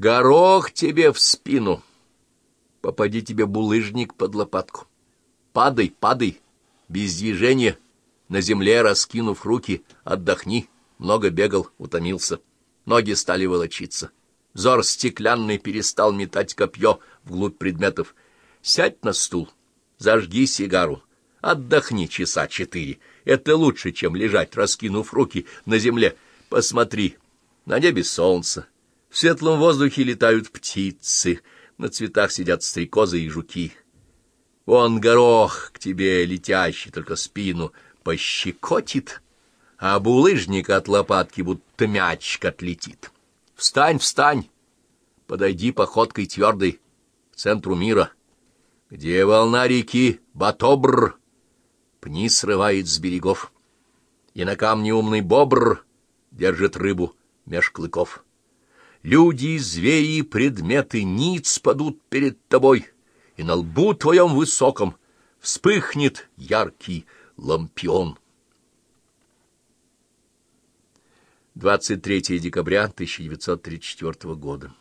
Горох тебе в спину. Попади тебе булыжник под лопатку. Падай, падай, без движения, на земле раскинув руки, отдохни. Много бегал, утомился. Ноги стали волочиться. Зор стеклянный перестал метать копье вглубь предметов. Сядь на стул, зажги сигару, отдохни часа четыре. Это лучше, чем лежать, раскинув руки на земле. Посмотри, на небе солнце, в светлом воздухе летают птицы, на цветах сидят стрекозы и жуки. Вон горох к тебе летящий, только спину пощекотит, а булыжник от лопатки будто мячик отлетит. Встань, встань, подойди походкой твердой к центру мира. Где волна реки Батобр? Пни срывает с берегов, и на камне умный бобр держит рыбу меж клыков. Люди, звери, предметы ниц падут перед тобой, и на лбу твоем высоком вспыхнет яркий лампион. 23 декабря 1934 года.